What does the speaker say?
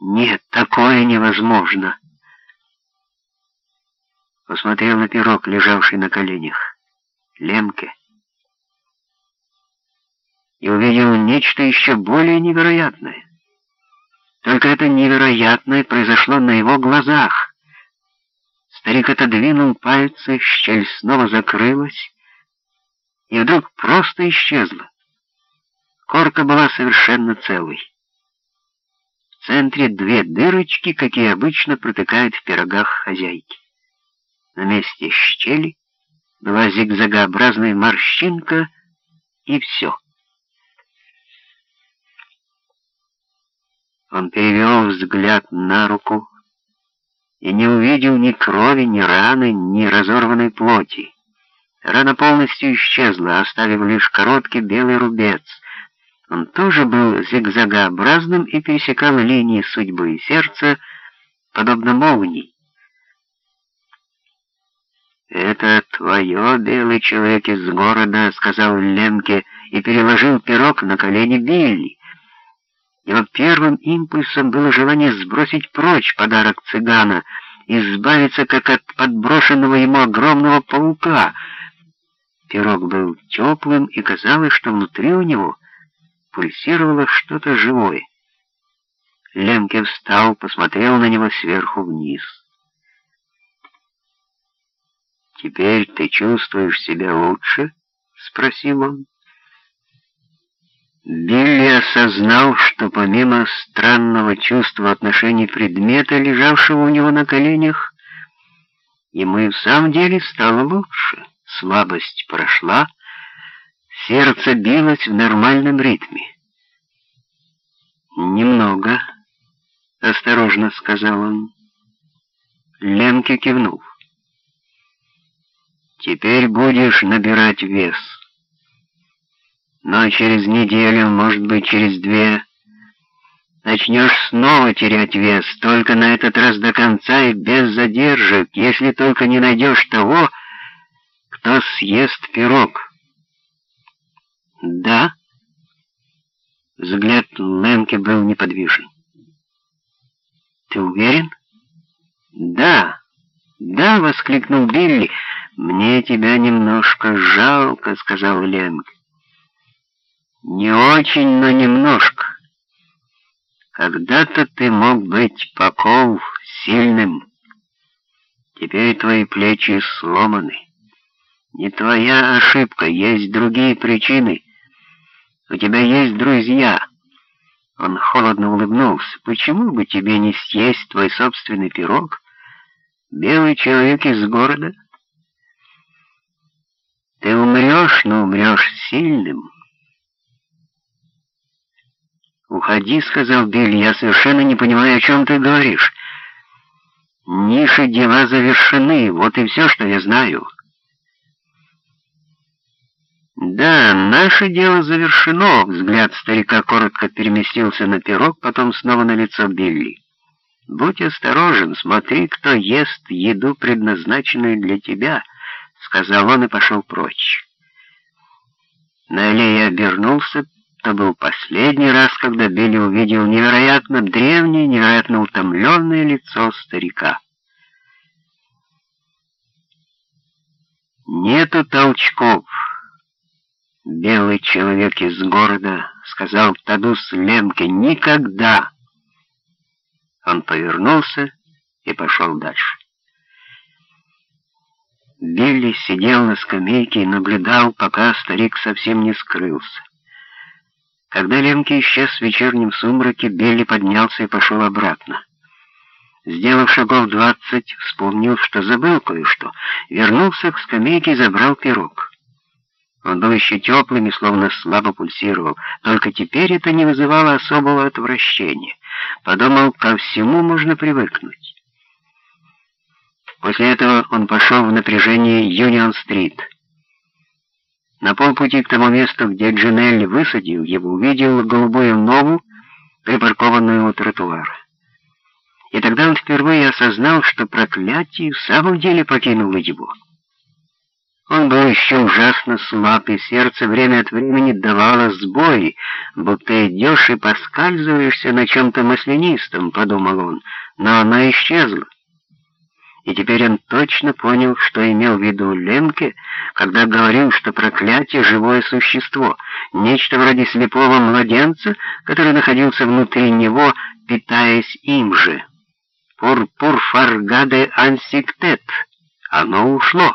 Нет, такое невозможно. Посмотрел на пирог, лежавший на коленях. Лемке. И увидел нечто еще более невероятное. Только это невероятное произошло на его глазах. Старик отодвинул пальцы, щель снова закрылась, и вдруг просто исчезла. Корка была совершенно целой. Центре две дырочки, какие обычно протыкают в пирогах хозяйки. На месте щели была зигзагообразная морщинка, и все. Он перевел взгляд на руку и не увидел ни крови, ни раны, ни разорванной плоти. Рана полностью исчезла, оставив лишь короткий белый рубец. Он тоже был зигзагообразным и пересекал линии судьбы и сердца, подобно молнии. «Это твое, белый человек из города», — сказал Лемке и переложил пирог на колени Билли. Его первым импульсом было желание сбросить прочь подарок цыгана, избавиться как от подброшенного ему огромного паука. Пирог был теплым, и казалось, что внутри у него пульсировало что-то живое. Лемке встал, посмотрел на него сверху вниз. «Теперь ты чувствуешь себя лучше?» — спросил он. Билли осознал, что помимо странного чувства отношений предмета, лежавшего у него на коленях, ему и в самом деле стало лучше. Слабость прошла, сердце билось в нормальном ритме. «Немного», — осторожно сказал он. Ленке кивнул. «Теперь будешь набирать вес» но через неделю, может быть, через две, начнешь снова терять вес, только на этот раз до конца и без задержек, если только не найдешь того, кто съест пирог. Да? Взгляд Лэнки был неподвижен. Ты уверен? Да. Да, воскликнул Билли. Мне тебя немножко жалко, сказал Ленк. Не очень, но немножко. Когда-то ты мог быть Поков сильным. Теперь твои плечи сломаны. Не твоя ошибка, есть другие причины. У тебя есть друзья. Он холодно улыбнулся. Почему бы тебе не съесть твой собственный пирог? Белый человек из города? Ты умрешь, но умрешь сильным. «Уходи», — сказал Билли, — «я совершенно не понимаю, о чем ты говоришь. Ниши дела завершены, вот и все, что я знаю». «Да, наше дело завершено», — взгляд старика коротко переместился на пирог, потом снова на лицо Билли. «Будь осторожен, смотри, кто ест еду, предназначенную для тебя», — сказал он и пошел прочь. На аллее обернулся, это был последний раз, когда Билли увидел невероятно древнее, невероятно утомленное лицо старика. «Нету толчков!» «Белый человек из города», — сказал Тадус Лемке, — «никогда!» Он повернулся и пошел дальше. Билли сидел на скамейке и наблюдал, пока старик совсем не скрылся. Когда Ленки исчез в вечернем сумраке, Белли поднялся и пошел обратно. Сделав шагов двадцать, вспомнил, что забыл кое-что, вернулся к скамейке и забрал пирог. Он был еще теплым и словно слабо пульсировал, только теперь это не вызывало особого отвращения. Подумал, ко всему можно привыкнуть. После этого он пошел в напряжение Юнион-стрит. На полпути к тому месту, где Джинелли высадил его, увидел голубую нову, припаркованную у тротуара. И тогда он впервые осознал, что проклятие в самом деле покинуло его. Он был еще ужасно слаб, и сердце время от времени давало сбой, будто идешь и поскальзываешься на чем-то маслянистом, подумал он, но она исчезла. И теперь он точно понял, что имел в виду Ленке, когда говорил, что проклятие — живое существо, нечто вроде слепого младенца, который находился внутри него, питаясь им же. «Пур-пур фаргаде ансиктет» — оно ушло.